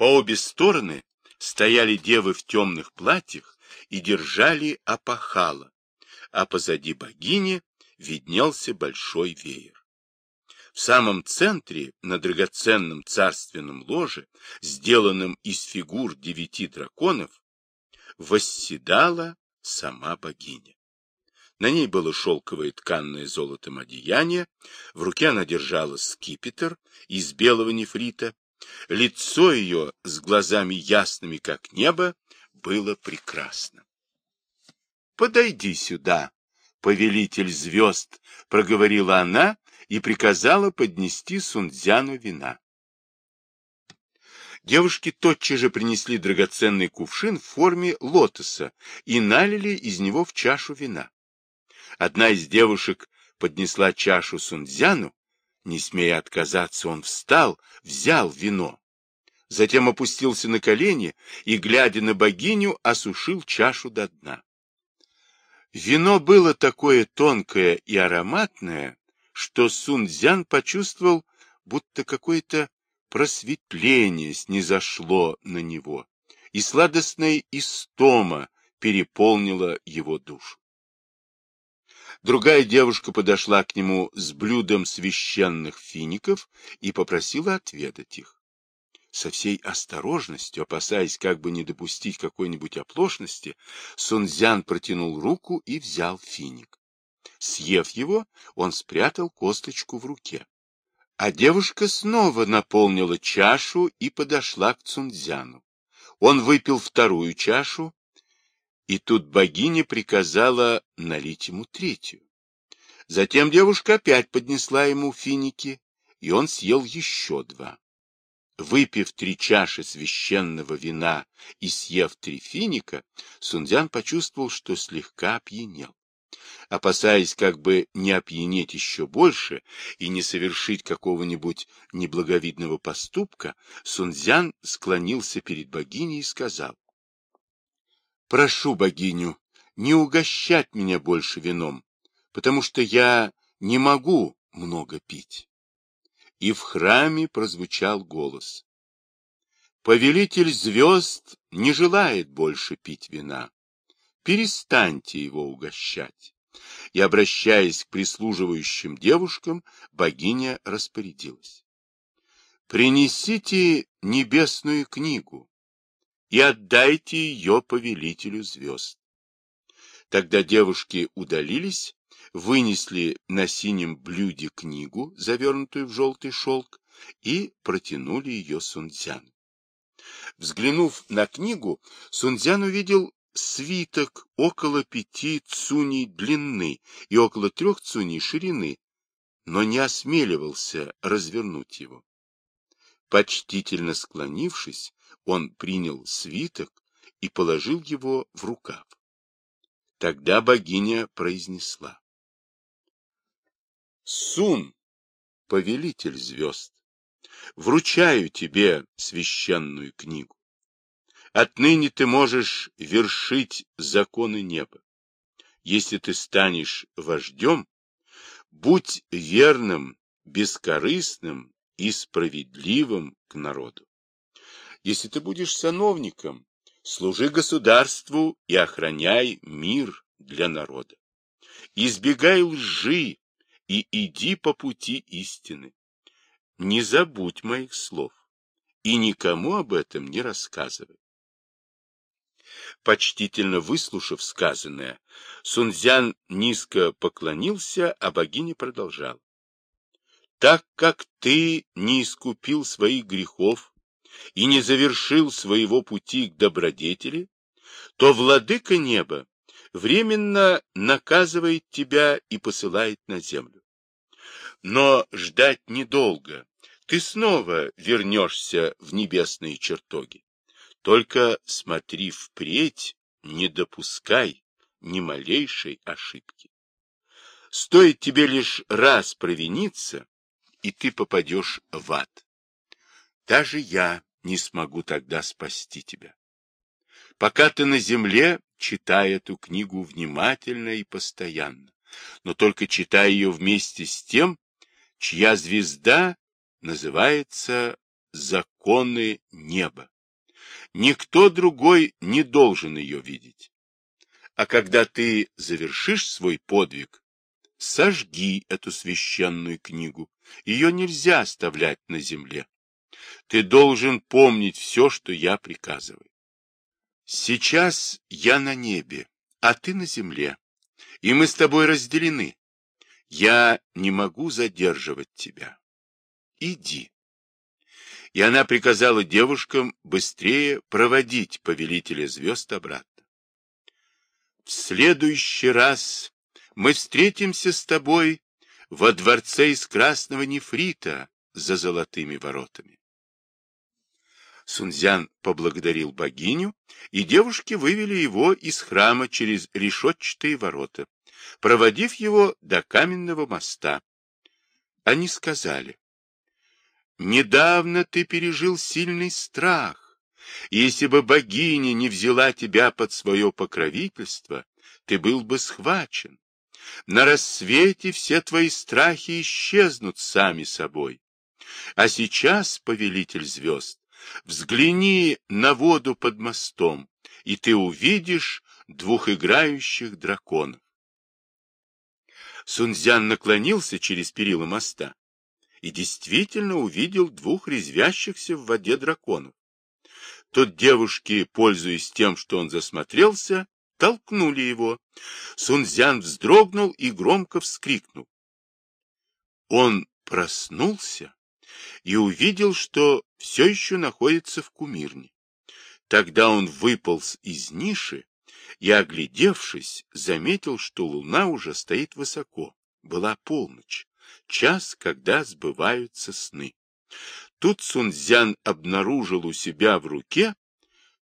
По обе стороны стояли девы в темных платьях и держали опахало, а позади богини виднелся большой веер. В самом центре, на драгоценном царственном ложе, сделанном из фигур девяти драконов, восседала сама богиня. На ней было шелковое тканное золотом одеяние, в руке она держала скипетр из белого нефрита, лицо ее с глазами ясными, как небо, было прекрасно. — Подойди сюда, повелитель звезд, — проговорила она и приказала поднести Сунцзяну вина. Девушки тотчас же принесли драгоценный кувшин в форме лотоса и налили из него в чашу вина. Одна из девушек поднесла чашу Сунцзяну, не смея отказаться, он встал, взял вино. Затем опустился на колени и, глядя на богиню, осушил чашу до дна. Вино было такое тонкое и ароматное, что Сунцзян почувствовал, будто какое-то просветление снизошло на него, и сладостная истома переполнила его душу. Другая девушка подошла к нему с блюдом священных фиников и попросила отведать их. Со всей осторожностью, опасаясь как бы не допустить какой-нибудь оплошности, Сунцзян протянул руку и взял финик. Съев его, он спрятал косточку в руке. А девушка снова наполнила чашу и подошла к Цунцзяну. Он выпил вторую чашу, и тут богиня приказала налить ему третью. Затем девушка опять поднесла ему финики, и он съел еще два. Выпив три чаши священного вина и съев три финика, Сунцзян почувствовал, что слегка опьянел. Опасаясь как бы не опьянеть еще больше и не совершить какого-нибудь неблаговидного поступка, Сунцзян склонился перед богиней и сказал, «Прошу богиню не угощать меня больше вином, потому что я не могу много пить». И в храме прозвучал голос. Повелитель звезд не желает больше пить вина перестаньте его угощать. И, обращаясь к прислуживающим девушкам, богиня распорядилась. Принесите небесную книгу и отдайте ее повелителю звезд. Тогда девушки удалились, вынесли на синем блюде книгу, завернутую в желтый шелк, и протянули ее Сунцзяну. Взглянув на книгу, Сунцзян увидел свиток около пяти цуней длины и около трех цуней ширины, но не осмеливался развернуть его. Почтительно склонившись, он принял свиток и положил его в рукав. Тогда богиня произнесла. «Сун, повелитель звезд, вручаю тебе священную книгу. Отныне ты можешь вершить законы неба. Если ты станешь вождем, будь верным, бескорыстным и справедливым к народу. Если ты будешь сановником, служи государству и охраняй мир для народа. Избегай лжи и иди по пути истины. Не забудь моих слов и никому об этом не рассказывай. Почтительно выслушав сказанное, Сунцзян низко поклонился, а богиня продолжала. Так как ты не искупил своих грехов и не завершил своего пути к добродетели, то владыка неба временно наказывает тебя и посылает на землю. Но ждать недолго, ты снова вернешься в небесные чертоги. Только смотри впредь, не допускай ни малейшей ошибки. Стоит тебе лишь раз провиниться, и ты попадешь в ад. Даже я не смогу тогда спасти тебя. Пока ты на земле, читай эту книгу внимательно и постоянно, но только читай ее вместе с тем, чья звезда называется законы неба. Никто другой не должен ее видеть. А когда ты завершишь свой подвиг, сожги эту священную книгу. Ее нельзя оставлять на земле. Ты должен помнить все, что я приказываю. Сейчас я на небе, а ты на земле, и мы с тобой разделены. Я не могу задерживать тебя. Иди. И она приказала девушкам быстрее проводить повелителя звезд обратно. В следующий раз мы встретимся с тобой во дворце из красного нефрита за золотыми воротами. Сунцзян поблагодарил богиню, и девушки вывели его из храма через решетчатые ворота, проводив его до каменного моста. Они сказали, «Недавно ты пережил сильный страх. Если бы богиня не взяла тебя под свое покровительство, ты был бы схвачен. На рассвете все твои страхи исчезнут сами собой. А сейчас, повелитель звезд, взгляни на воду под мостом, и ты увидишь двух играющих драконов. Сунцзян наклонился через перила моста и действительно увидел двух резвящихся в воде драконов. Тут девушки, пользуясь тем, что он засмотрелся, толкнули его. Сунцзян вздрогнул и громко вскрикнул. Он проснулся и увидел, что все еще находится в кумирне. Тогда он выполз из ниши и, оглядевшись, заметил, что луна уже стоит высоко. Была полночь, час, когда сбываются сны. Тут Сунцзян обнаружил у себя в руке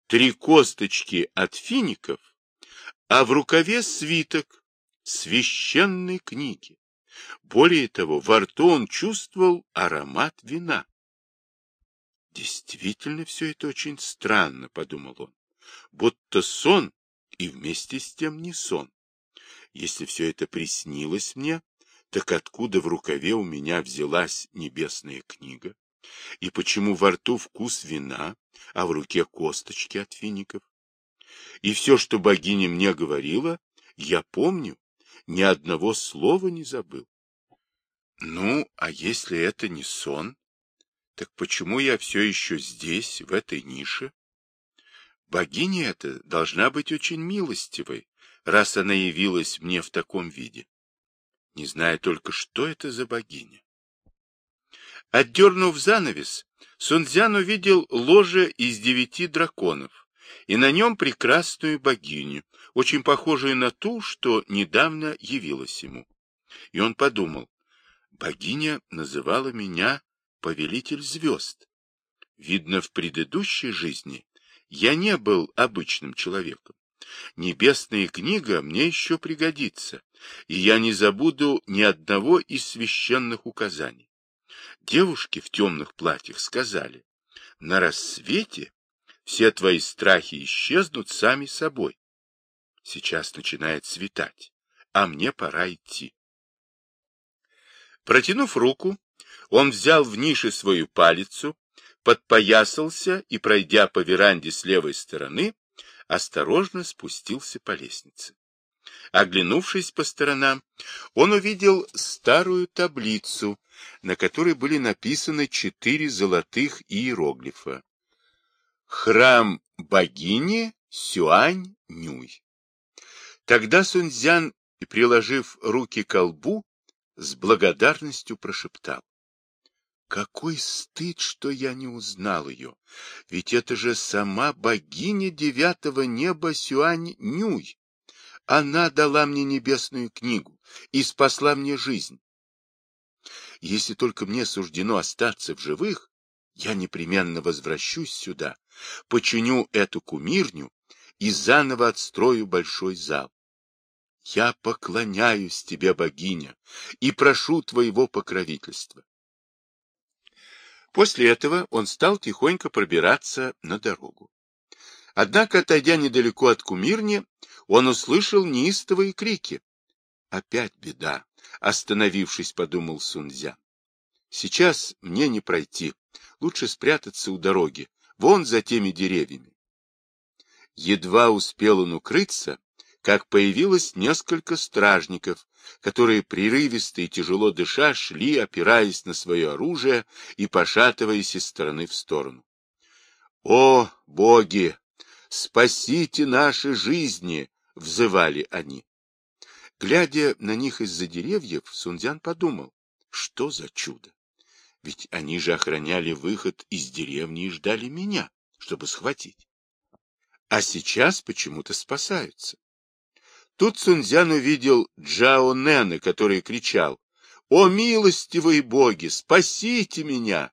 три косточки от фиников а в рукаве свиток священной книги. Более того, во рту он чувствовал аромат вина. Действительно, все это очень странно, подумал он, будто сон и вместе с тем не сон. Если все это приснилось мне, так откуда в рукаве у меня взялась небесная книга? И почему во рту вкус вина, а в руке косточки от фиников? И все, что богиня мне говорила, я помню, ни одного слова не забыл. Ну, а если это не сон, так почему я все еще здесь, в этой нише? Богиня эта должна быть очень милостивой, раз она явилась мне в таком виде. Не знаю только, что это за богиня. Отдернув занавес, Сунцзян увидел ложе из девяти драконов, и на нем прекрасную богиню, очень похожую на ту, что недавно явилась ему. И он подумал, богиня называла меня повелитель звезд. Видно, в предыдущей жизни я не был обычным человеком. Небесная книга мне еще пригодится, и я не забуду ни одного из священных указаний. Девушки в темных платьях сказали, на рассвете все твои страхи исчезнут сами собой. Сейчас начинает светать, а мне пора идти. Протянув руку, он взял в нише свою палицу, подпоясался и, пройдя по веранде с левой стороны, осторожно спустился по лестнице. Оглянувшись по сторонам, он увидел старую таблицу, на которой были написаны четыре золотых иероглифа храм богини Сюань-Нюй. Тогда Сунцзян, приложив руки к лбу, с благодарностью прошептал. Какой стыд, что я не узнал ее, ведь это же сама богиня девятого неба Сюань-Нюй. Она дала мне небесную книгу и спасла мне жизнь. Если только мне суждено остаться в живых, я непременно возвращусь сюда, починю эту кумирню и заново отстрою большой зал. Я поклоняюсь тебе, богиня, и прошу твоего покровительства. После этого он стал тихонько пробираться на дорогу. Однако, отойдя недалеко от кумирни, он услышал неистовые крики. Опять беда, остановившись, подумал Сунцзян. Сейчас мне не пройти. Лучше спрятаться у дороги, вон за теми деревьями. Едва успел он укрыться, как появилось несколько стражников, которые прерывисто и тяжело дыша шли, опираясь на свое оружие и пошатываясь из стороны в сторону. «О, боги! Спасите наши жизни!» — взывали они. Глядя на них из-за деревьев, Сунцзян подумал, что за чудо? Ведь они же охраняли выход из деревни и ждали меня, чтобы схватить. А сейчас почему-то спасаются. Тут Сунцзян увидел Джао Нэна, который кричал, «О, милостивые боги, спасите меня!»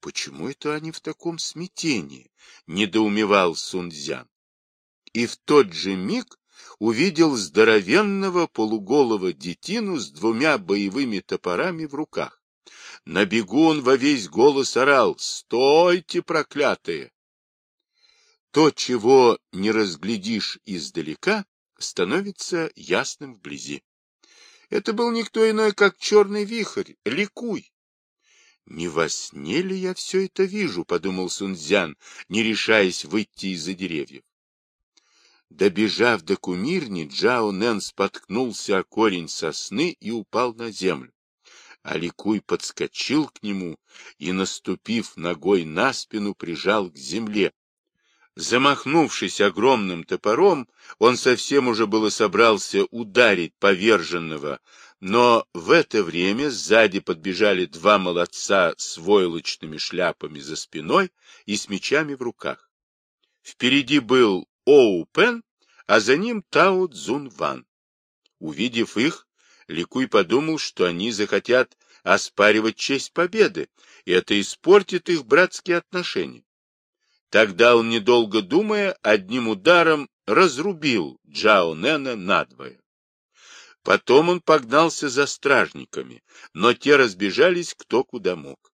Почему это они в таком смятении? Недоумевал Сунцзян. И в тот же миг увидел здоровенного полуголого детину с двумя боевыми топорами в руках. На бегу он во весь голос орал «Стойте, проклятые!» То, чего не разглядишь издалека, становится ясным вблизи. Это был никто иной, как черный вихрь, ликуй. «Не во сне ли я все это вижу?» — подумал Сунцзян, не решаясь выйти из-за деревьев. Добежав до кумирни, Джао Нэн споткнулся о корень сосны и упал на землю. Аликуй подскочил к нему и, наступив ногой на спину, прижал к земле, Замахнувшись огромным топором, он совсем уже было собрался ударить поверженного, но в это время сзади подбежали два молодца с войлочными шляпами за спиной и с мечами в руках. Впереди был Оу Пен, а за ним Тао Цзун Ван. Увидев их, Ликуй подумал, что они захотят оспаривать честь победы, и это испортит их братские отношения. Тогда он, недолго думая, одним ударом разрубил Джао Нэна надвое. Потом он погнался за стражниками, но те разбежались кто куда мог.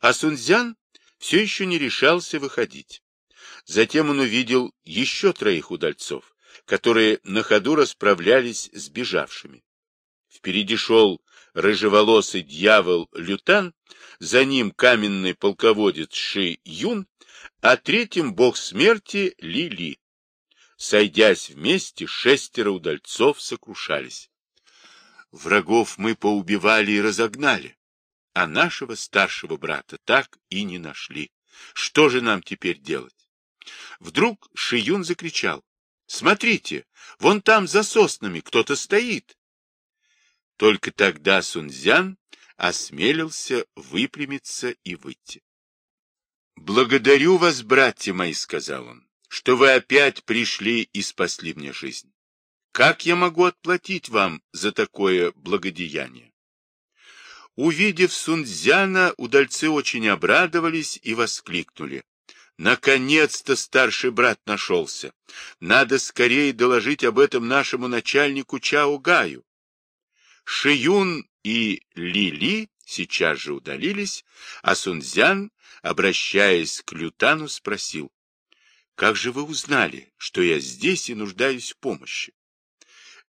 А Сунцзян все еще не решался выходить. Затем он увидел еще троих удальцов, которые на ходу расправлялись с бежавшими. Впереди шел рыжеволосый дьявол Лютан, за ним каменный полководец Ши Юн, а третьим бог смерти Ли Ли. Сойдясь вместе, шестеро удальцов сокрушались. Врагов мы поубивали и разогнали, а нашего старшего брата так и не нашли. Что же нам теперь делать? Вдруг Шиюн закричал. Смотрите, вон там за соснами кто-то стоит. Только тогда Сунцзян осмелился выпрямиться и выйти. «Благодарю вас, братья мои», — сказал он, — «что вы опять пришли и спасли мне жизнь. Как я могу отплатить вам за такое благодеяние?» Увидев Сунцзяна, удальцы очень обрадовались и воскликнули. Наконец-то старший брат нашелся. Надо скорее доложить об этом нашему начальнику Чао Гаю. Шиюн и Лили сейчас же удалились, а Сунцзян, обращаясь к Лютану, спросил, «Как же вы узнали, что я здесь и нуждаюсь в помощи?»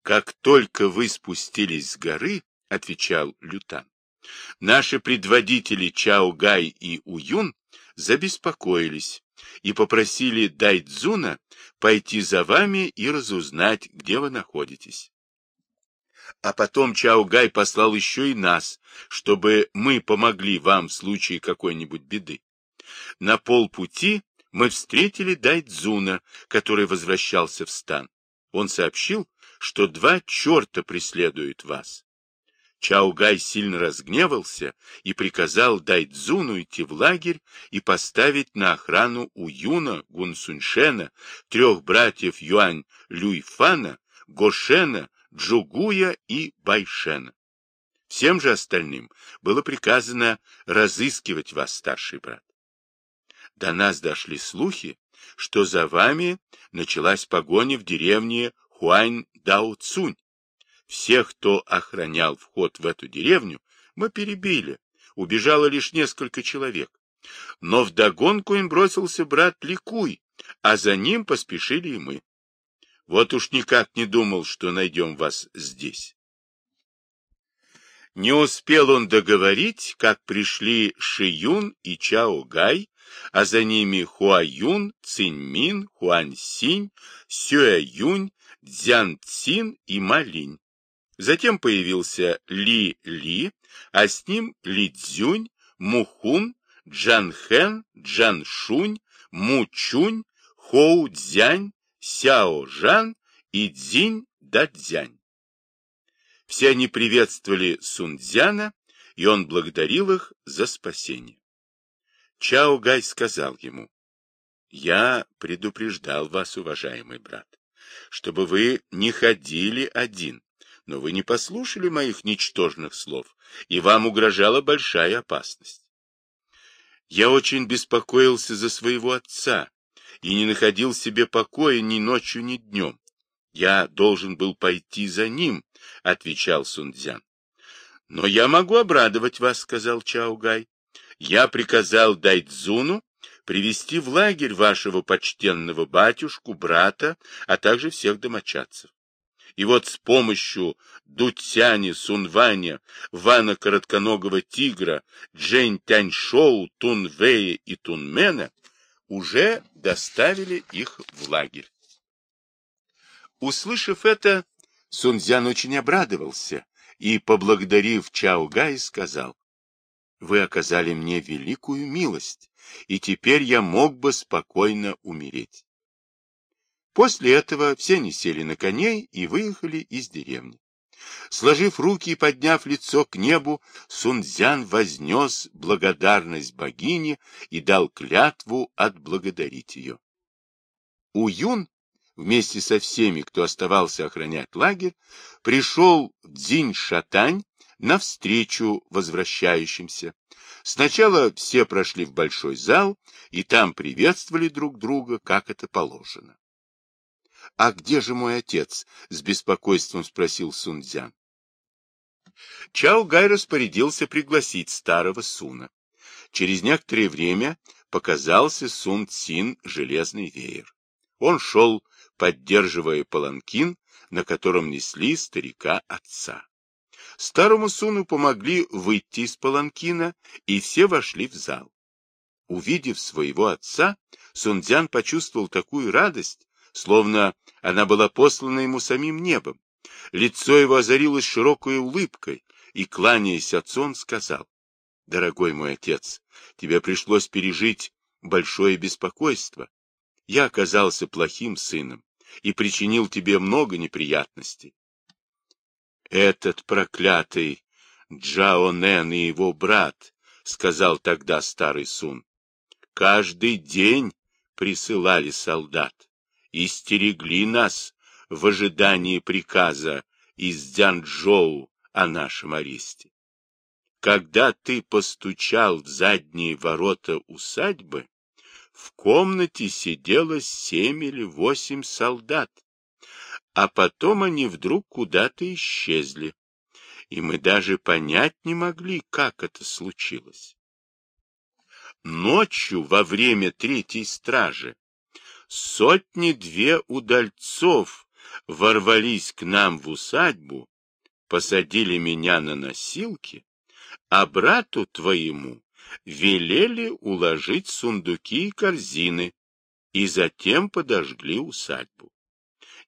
«Как только вы спустились с горы, — отвечал Лютан, — наши предводители Чао Гай и Уюн забеспокоились и попросили Дайдзуна пойти за вами и разузнать, где вы находитесь. А потом Чаугай послал еще и нас, чтобы мы помогли вам в случае какой-нибудь беды. На полпути мы встретили Дайдзуна, который возвращался в стан. Он сообщил, что два черта преследуют вас. Чаугай сильно разгневался и приказал Дайдзуну идти в лагерь и поставить на охрану Уюна, Гунсуньшена, трех братьев Юань Люйфана, Гошена, Джугуя и Байшена. Всем же остальным было приказано разыскивать вас, старший брат. До нас дошли слухи, что за вами началась погоня в деревне Хуань-Дао-Цунь. Всех, кто охранял вход в эту деревню, мы перебили. Убежало лишь несколько человек. Но вдогонку им бросился брат Ликуй, а за ним поспешили и мы. Вот уж никак не думал, что найдем вас здесь. Не успел он договорить, как пришли Шиюн и Чао Гай, а за ними Хуаюн, Циньмин, Сюэюнь, Цзян и Малинь. Затем появился Ли Ли, а с ним Ли Цзюнь, Мухун, Джанхэн, Джаншунь, Мучунь, Хоу Цзянь, Сяо Жан и Цзинь Дадзянь. Все они приветствовали Сунцзяна, и он благодарил их за спасение. Чао Гай сказал ему, «Я предупреждал вас, уважаемый брат, чтобы вы не ходили один, но вы не послушали моих ничтожных слов, и вам угрожала большая опасность. Я очень беспокоился за своего отца и не находил себе покоя ни ночью, ни днем. Я должен был пойти за ним, — отвечал Сунцзян. — Но я могу обрадовать вас, — сказал Чаугай. — Я приказал Дайдзуну привести в лагерь вашего почтенного батюшку, брата, а также всех домочадцев. И вот с помощью Дутяни, Сунваня, Вана Коротконогого Тигра, Джень Тяньшоу, Тунвея и Тунмена уже доставили их в лагерь. Услышав это, Сунцзян очень обрадовался и, поблагодарив Чао Гай, сказал, «Вы оказали мне великую милость, и теперь я мог бы спокойно умереть». После этого все не сели на коней и выехали из деревни. Сложив руки и подняв лицо к небу, Сунцзян вознес благодарность богине и дал клятву отблагодарить ее. Уюн вместе со всеми, кто оставался охранять лагерь, пришел Дзинь-Шатань навстречу возвращающимся. Сначала все прошли в большой зал и там приветствовали друг друга, как это положено. — А где же мой отец? — с беспокойством спросил Сунцзян. Чао Гай распорядился пригласить старого Суна. Через некоторое время показался Сун Цин железный веер. Он шел поддерживая паланкин, на котором несли старика отца. Старому Суну помогли выйти из паланкина, и все вошли в зал. Увидев своего отца, Сунцзян почувствовал такую радость, словно она была послана ему самим небом. Лицо его озарилось широкой улыбкой, и, кланяясь отцу, он сказал, «Дорогой мой отец, тебе пришлось пережить большое беспокойство. Я оказался плохим сыном, и причинил тебе много неприятностей. Этот проклятый Джаонен и его брат, — сказал тогда старый Сун, — каждый день присылали солдат и стерегли нас в ожидании приказа из Дзянчжоу о нашем аресте. Когда ты постучал в задние ворота усадьбы, в комнате сидело семь или восемь солдат, а потом они вдруг куда-то исчезли, и мы даже понять не могли, как это случилось. Ночью во время третьей стражи сотни-две удальцов ворвались к нам в усадьбу, посадили меня на носилки, а брату твоему велели уложить сундуки и корзины, и затем подожгли усадьбу.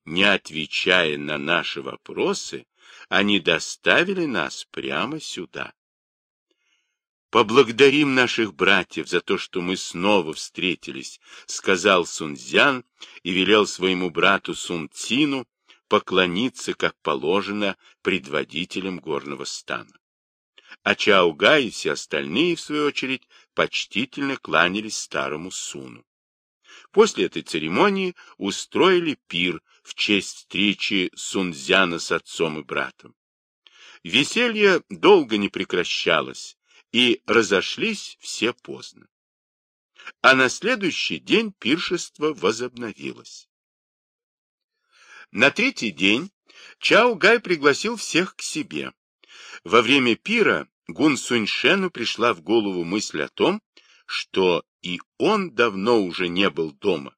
Не отвечая на наши вопросы, они доставили нас прямо сюда. «Поблагодарим наших братьев за то, что мы снова встретились», — сказал Сунцзян и велел своему брату Сунцину поклониться, как положено, предводителям горного стана а Чауга и все остальные, в свою очередь, почтительно кланялись старому Суну. После этой церемонии устроили пир в честь встречи Сунцзяна с отцом и братом. Веселье долго не прекращалось, и разошлись все поздно. А на следующий день пиршество возобновилось. На третий день Чао Гай пригласил всех к себе. Во время пира Гун Суньшену пришла в голову мысль о том, что и он давно уже не был дома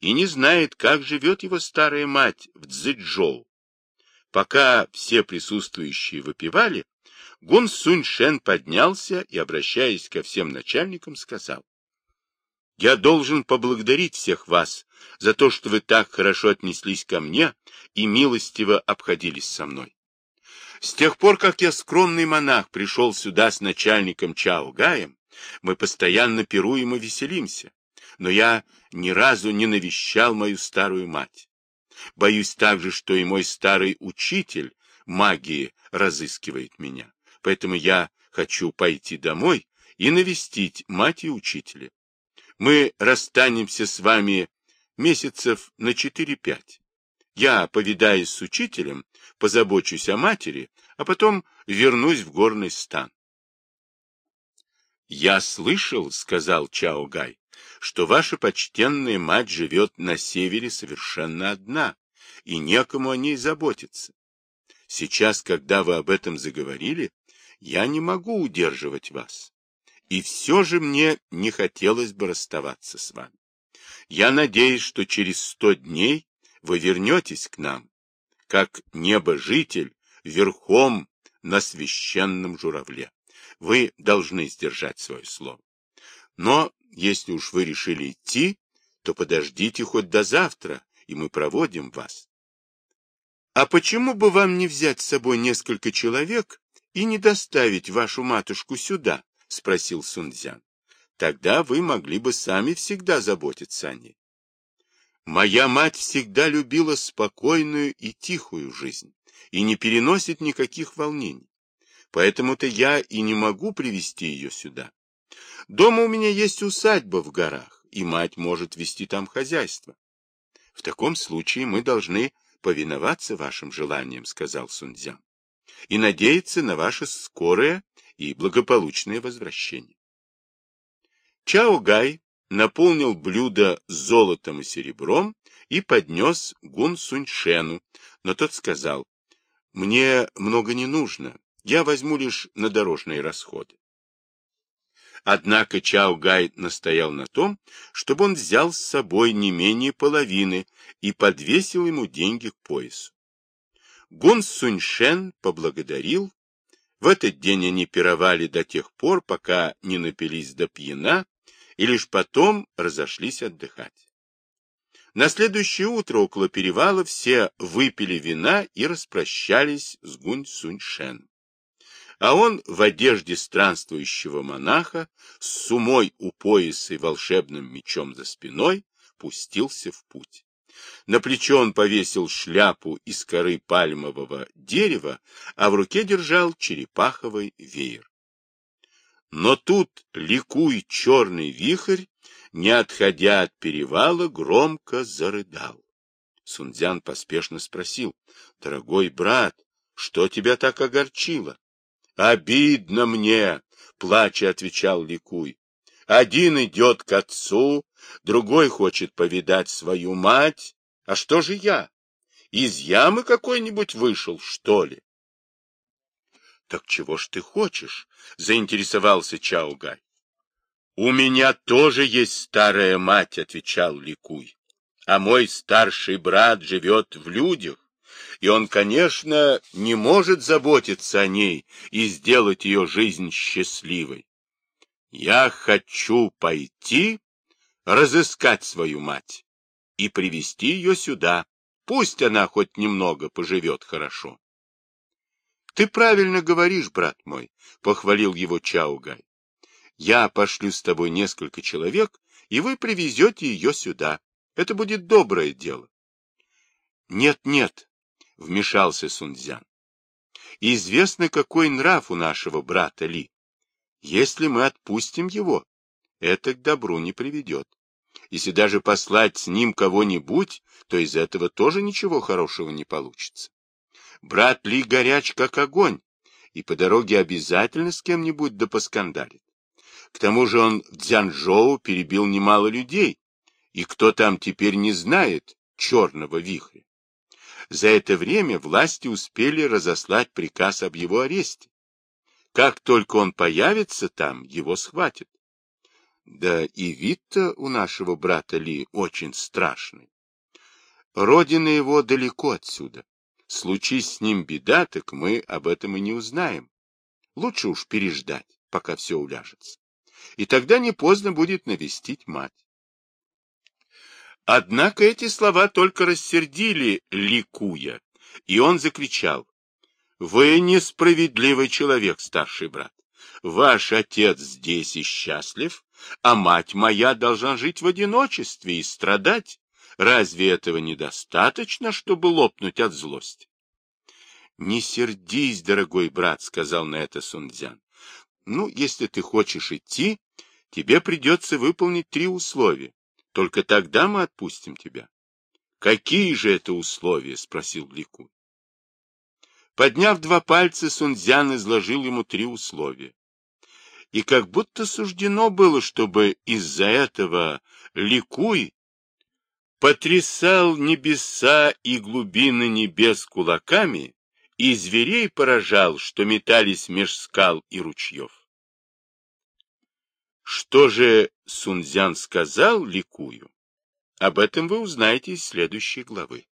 и не знает, как живет его старая мать в Цзэчжоу. Пока все присутствующие выпивали, Гун Сунь Шен поднялся и, обращаясь ко всем начальникам, сказал, «Я должен поблагодарить всех вас за то, что вы так хорошо отнеслись ко мне и милостиво обходились со мной. С тех пор, как я, скромный монах, пришел сюда с начальником Чао Гаем, мы постоянно пируем и веселимся, но я ни разу не навещал мою старую мать. Боюсь также, что и мой старый учитель магии разыскивает меня. Поэтому я хочу пойти домой и навестить мать и учителя. Мы расстанемся с вами месяцев на четыре-пять. Я повидаюсь с учителем, позабочусь о матери, а потом вернусь в горный стан. «Я слышал, — сказал Чао Гай, — что ваша почтенная мать живет на севере совершенно одна, и некому о ней заботиться. Сейчас, когда вы об этом заговорили, я не могу удерживать вас. И все же мне не хотелось бы расставаться с вами. Я надеюсь, что через сто дней вы вернетесь к нам, как небожитель верхом на священном журавле. Вы должны сдержать свое слово. Но если уж вы решили идти, то подождите хоть до завтра, и мы проводим вас. А почему бы вам не взять с собой несколько человек и не доставить вашу матушку сюда? — спросил Сунцзян. Тогда вы могли бы сами всегда заботиться о ней. Моя мать всегда любила спокойную и тихую жизнь и не переносит никаких волнений. Поэтому-то я и не могу привести ее сюда. Дома у меня есть усадьба в горах, и мать может вести там хозяйство. В таком случае мы должны повиноваться вашим желаниям, сказал Сунцзян, и надеяться на ваше скорое и благополучное возвращение. Чао Гай наполнил блюдо золотом и серебром и поднес Гун Суньшену, но тот сказал, «Мне много не нужно, я возьму лишь на дорожные расходы». Однако Чао Гай настоял на том, чтобы он взял с собой не менее половины и подвесил ему деньги к поясу. Гун Суньшен поблагодарил. В этот день они пировали до тех пор, пока не напились до пьяна, и лишь потом разошлись отдыхать. На следующее утро около перевала все выпили вина и распрощались с Гунь Суньшен а он в одежде странствующего монаха, с сумой у пояса и волшебным мечом за спиной, пустился в путь. На плечо он повесил шляпу из коры пальмового дерева, а в руке держал черепаховый веер. Но тут, ликуй черный вихрь, не отходя от перевала, громко зарыдал. Сунцзян поспешно спросил, — Дорогой брат, что тебя так огорчило? Обидно мне, плача отвечал Ликуй. Один идет к отцу, другой хочет повидать свою мать. А что же я? Из ямы какой-нибудь вышел, что ли? Так чего ж ты хочешь? Заинтересовался Чаугай. У меня тоже есть старая мать, отвечал Ликуй. А мой старший брат живет в людях и он, конечно, не может заботиться о ней и сделать ее жизнь счастливой. Я хочу пойти разыскать свою мать и привести ее сюда. Пусть она хоть немного поживет хорошо. — Ты правильно говоришь, брат мой, — похвалил его Чаугай. — Я пошлю с тобой несколько человек, и вы привезете ее сюда. Это будет доброе дело. Нет, — Нет-нет, вмешался Сунцзян. Известно, какой нрав у нашего брата Ли. Если мы отпустим его, это к добру не приведет. Если даже послать с ним кого-нибудь, то из этого тоже ничего хорошего не получится. Брат Ли горяч, как огонь, и по дороге обязательно с кем-нибудь да поскандалит. К тому же он в Дзянжоу перебил немало людей, и кто там теперь не знает черного вихря. За это время власти успели разослать приказ об его аресте. Как только он появится там, его схватят. Да и вид-то у нашего брата Ли очень страшный. Родина его далеко отсюда. Случись с ним беда, так мы об этом и не узнаем. Лучше уж переждать, пока все уляжется. И тогда не поздно будет навестить мать. Однако эти слова только рассердили Ликуя, и он закричал. «Вы несправедливый человек, старший брат. Ваш отец здесь и счастлив, а мать моя должна жить в одиночестве и страдать. Разве этого недостаточно, чтобы лопнуть от злости? Не сердись, дорогой брат, сказал на это Сунцзян. Ну, если ты хочешь идти, тебе придется выполнить три условия. Только тогда мы отпустим тебя. Какие же это условия? спросил Лику. Подняв два пальца, Сунцзян изложил ему три условия. И как будто суждено было, чтобы из-за этого Ликуй потрясал небеса и глубины небес кулаками, и зверей поражал, что метались меж скал и ручьев. Что же Сунцзян сказал Ликую? Об этом вы узнаете из следующей главы.